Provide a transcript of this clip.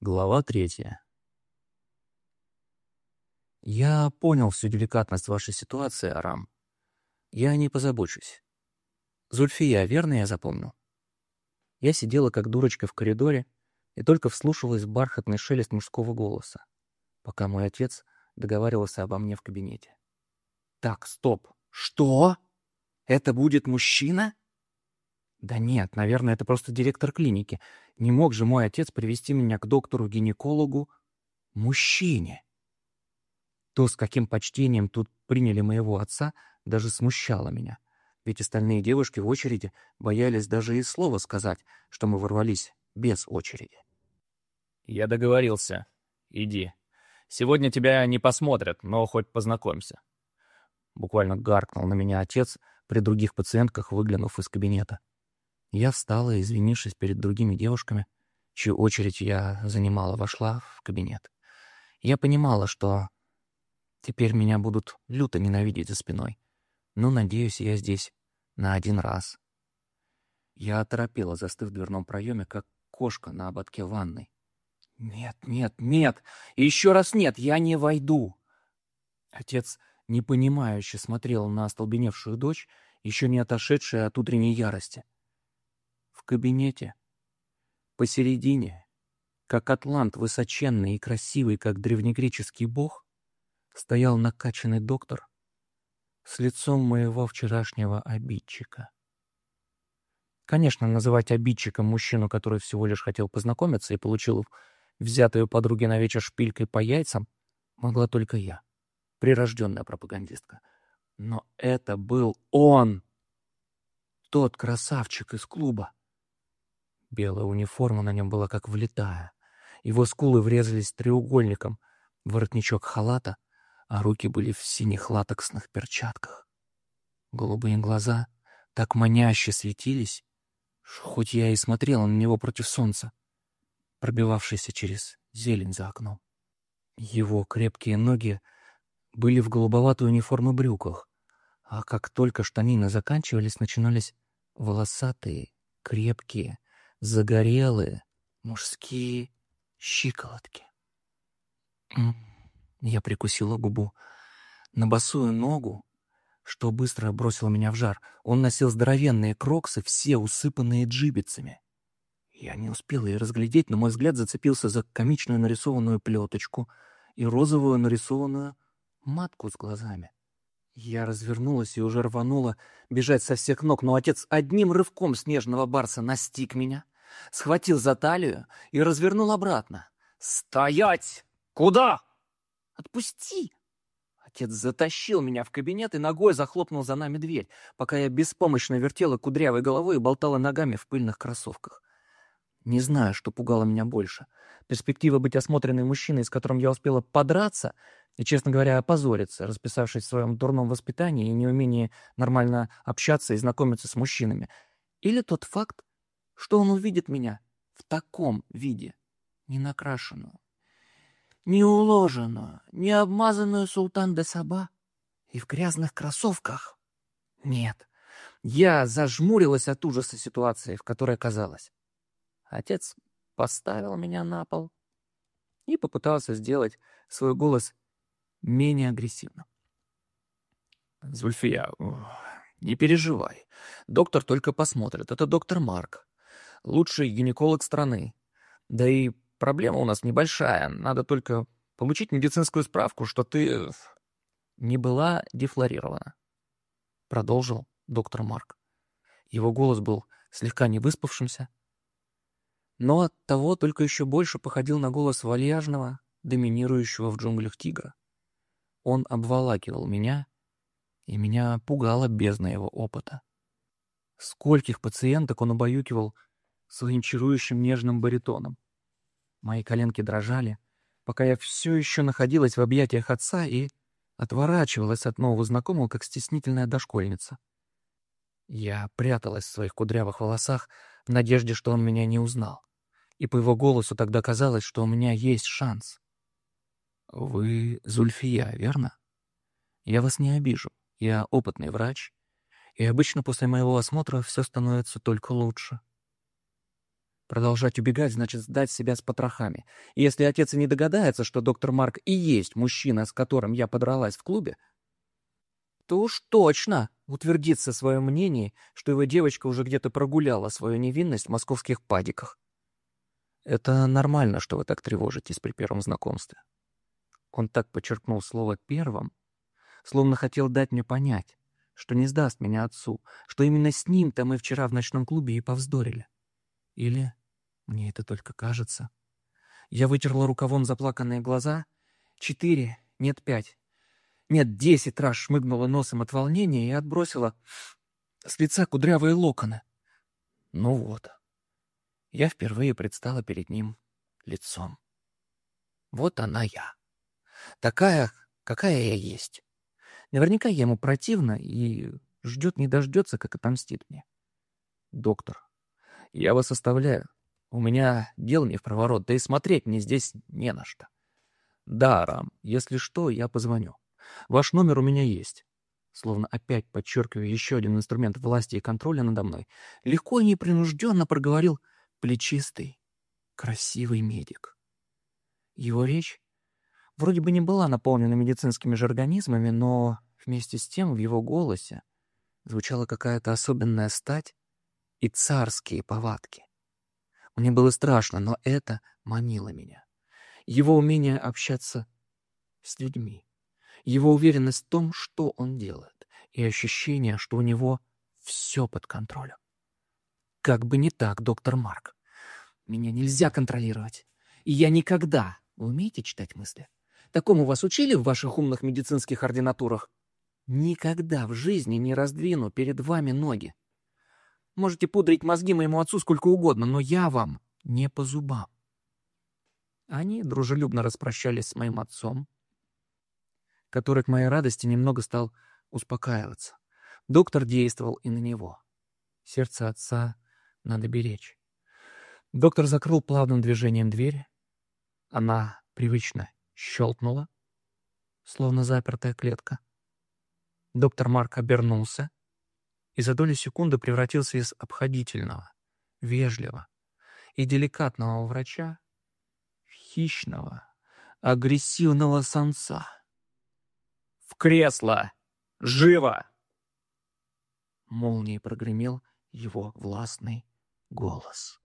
Глава третья. Я понял всю деликатность вашей ситуации, Арам. Я не позабочусь. Зульфия, верно я запомнил? Я сидела как дурочка в коридоре и только вслушивалась в бархатный шелест мужского голоса, пока мой отец договаривался обо мне в кабинете. Так, стоп. Что? Это будет мужчина? Да нет, наверное, это просто директор клиники. Не мог же мой отец привести меня к доктору-гинекологу мужчине. То, с каким почтением тут приняли моего отца, даже смущало меня. Ведь остальные девушки в очереди боялись даже и слова сказать, что мы ворвались без очереди. «Я договорился. Иди. Сегодня тебя не посмотрят, но хоть познакомься». Буквально гаркнул на меня отец при других пациентках, выглянув из кабинета. Я встала, извинившись перед другими девушками, чью очередь я занимала, вошла в кабинет. Я понимала, что теперь меня будут люто ненавидеть за спиной. Но, надеюсь, я здесь на один раз. Я оторопела, застыв в дверном проеме, как кошка на ободке ванной. «Нет, нет, нет! Еще раз нет! Я не войду!» Отец непонимающе смотрел на остолбеневшую дочь, еще не отошедшая от утренней ярости кабинете. Посередине, как атлант высоченный и красивый, как древнегреческий бог, стоял накачанный доктор с лицом моего вчерашнего обидчика. Конечно, называть обидчиком мужчину, который всего лишь хотел познакомиться и получил взятую подруги на вечер шпилькой по яйцам, могла только я, прирожденная пропагандистка. Но это был он, тот красавчик из клуба. Белая униформа на нем была как влитая. Его скулы врезались треугольником, воротничок халата, а руки были в синих латексных перчатках. Голубые глаза так маняще светились, хоть я и смотрела на него против солнца, пробивавшейся через зелень за окном. Его крепкие ноги были в голубоватой униформе брюках, а как только штанины заканчивались, начинались волосатые, крепкие, загорелые мужские щиколотки. Я прикусила губу. На босую ногу, что быстро бросило меня в жар, он носил здоровенные кроксы, все усыпанные джибицами. Я не успела и разглядеть, но мой взгляд зацепился за комичную нарисованную плеточку и розовую нарисованную матку с глазами. Я развернулась и уже рванула бежать со всех ног, но отец одним рывком снежного барса настиг меня, схватил за талию и развернул обратно. «Стоять! Куда?» «Отпусти!» Отец затащил меня в кабинет и ногой захлопнул за нами дверь, пока я беспомощно вертела кудрявой головой и болтала ногами в пыльных кроссовках. Не знаю, что пугало меня больше. Перспектива быть осмотренной мужчиной, с которым я успела подраться и, честно говоря, опозориться, расписавшись в своем дурном воспитании и неумении нормально общаться и знакомиться с мужчинами. Или тот факт, что он увидит меня в таком виде, не накрашенную, не уложенную, не обмазанную султан де Саба и в грязных кроссовках. Нет, я зажмурилась от ужаса ситуации, в которой оказалась. Отец поставил меня на пол и попытался сделать свой голос менее агрессивно. «Зульфия, не переживай. Доктор только посмотрит. Это доктор Марк. Лучший гинеколог страны. Да и проблема у нас небольшая. Надо только получить медицинскую справку, что ты не была дефлорирована. Продолжил доктор Марк. Его голос был слегка невыспавшимся, но от того только еще больше походил на голос вальяжного, доминирующего в джунглях тигра. Он обволакивал меня, и меня пугала бездна его опыта. Скольких пациенток он убаюкивал своим чарующим нежным баритоном. Мои коленки дрожали, пока я все еще находилась в объятиях отца и отворачивалась от нового знакомого, как стеснительная дошкольница. Я пряталась в своих кудрявых волосах в надежде, что он меня не узнал. И по его голосу тогда казалось, что у меня есть шанс. «Вы Зульфия, верно? Я вас не обижу. Я опытный врач, и обычно после моего осмотра все становится только лучше». Продолжать убегать значит сдать себя с потрохами. И если отец и не догадается, что доктор Марк и есть мужчина, с которым я подралась в клубе, то уж точно утвердится в своем мнении, что его девочка уже где-то прогуляла свою невинность в московских падиках. Это нормально, что вы так тревожитесь при первом знакомстве. Он так подчеркнул слово «первым», словно хотел дать мне понять, что не сдаст меня отцу, что именно с ним-то мы вчера в ночном клубе и повздорили. Или мне это только кажется. Я вытерла рукавом заплаканные глаза. Четыре, нет, пять. Нет, десять раз шмыгнула носом от волнения и отбросила с лица кудрявые локоны. Ну вот. Я впервые предстала перед ним лицом. Вот она я. Такая, какая я есть. Наверняка я ему противна и ждет не дождется, как отомстит мне. Доктор, я вас оставляю. У меня дел не в проворот, да и смотреть мне здесь не на что. Да, Рам, если что, я позвоню. Ваш номер у меня есть. Словно опять подчеркивая еще один инструмент власти и контроля надо мной, легко и непринужденно проговорил плечистый, красивый медик. Его речь вроде бы не была наполнена медицинскими же организмами, но вместе с тем в его голосе звучала какая-то особенная стать и царские повадки. Мне было страшно, но это манило меня. Его умение общаться с людьми, его уверенность в том, что он делает, и ощущение, что у него все под контролем. Как бы не так, доктор Марк. Меня нельзя контролировать. И я никогда... Вы умеете читать мысли? Такому вас учили в ваших умных медицинских ординатурах? Никогда в жизни не раздвину перед вами ноги. Можете пудрить мозги моему отцу сколько угодно, но я вам не по зубам. Они дружелюбно распрощались с моим отцом, который к моей радости немного стал успокаиваться. Доктор действовал и на него. Сердце отца надо беречь. Доктор закрыл плавным движением дверь. Она привычно щелкнула, словно запертая клетка. Доктор Марк обернулся и за долю секунды превратился из обходительного, вежливого и деликатного врача в хищного, агрессивного самца. «В кресло! Живо!» Молнией прогремел его властный голос.